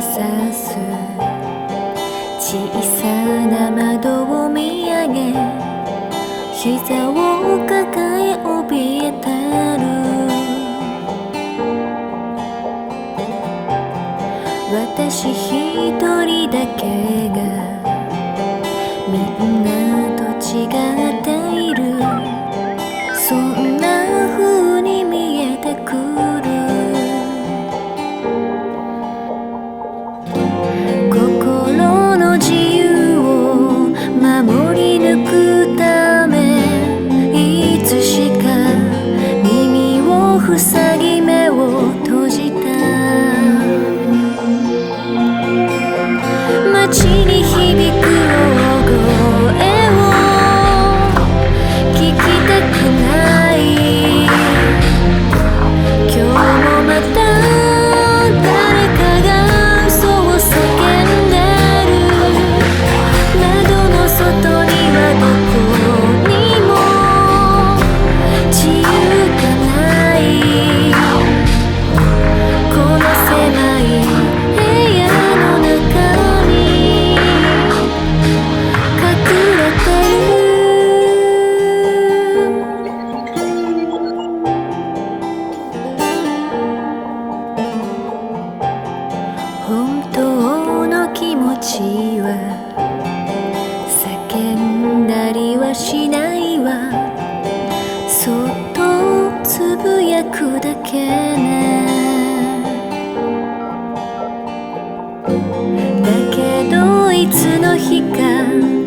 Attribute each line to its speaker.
Speaker 1: さす。小さな窓を見上げ膝を抱え怯えてる。私一人だけがみんな情りはしないわ。そっとつぶやくだけね。だけどいつの日か